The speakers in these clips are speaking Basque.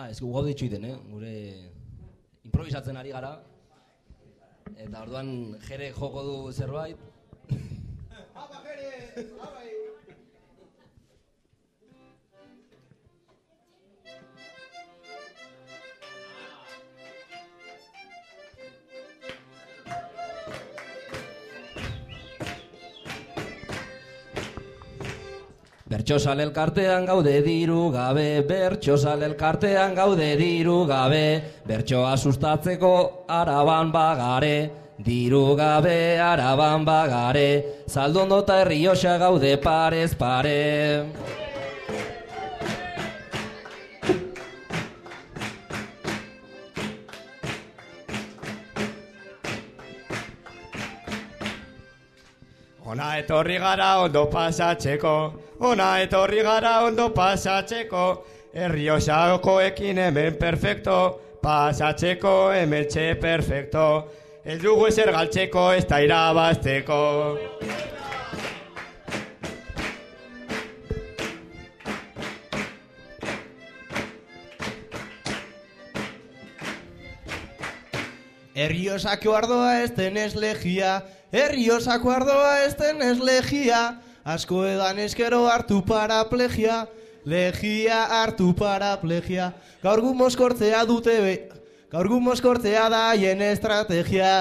Ah, ez gu gaude itxuiten, eh? Gure improvisatzen ari gara. Eta orduan jere joko du zerbait. Bertxosal elkartean gaude diru gabe, bertxosal elkartean gaude diru gabe, bertxoa sustatzeko araban bagare, diru gabe araban bagare, zaldondo eta herrioxa gaude parez pare. Ona etorri gara ondo pasatzeko, ona etorri gara ondo pasatzeko, herriosakoekin hemen perfecto, pasatzeko hemen txe perfecto, ez dugu ezer galtzeko ez da irabazteko. Herriosako ardoa ez denez legia, herriosako ardoa ez denez legia, asko edan eskero hartu paraplegia, legia hartu paraplegia, gaur gu moskortzea dute be, gaur gu moskortzea da haien estrategia.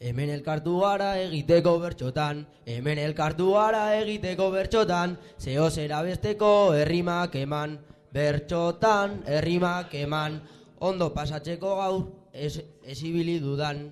Hemen elkartu gara egiteko bertxotan, hemen elkartu gara egiteko bertxotan, zeo zera besteko herrimak eman, bertxotan herrimak eman, ondo pasatzeko gaur ez, ez dudan.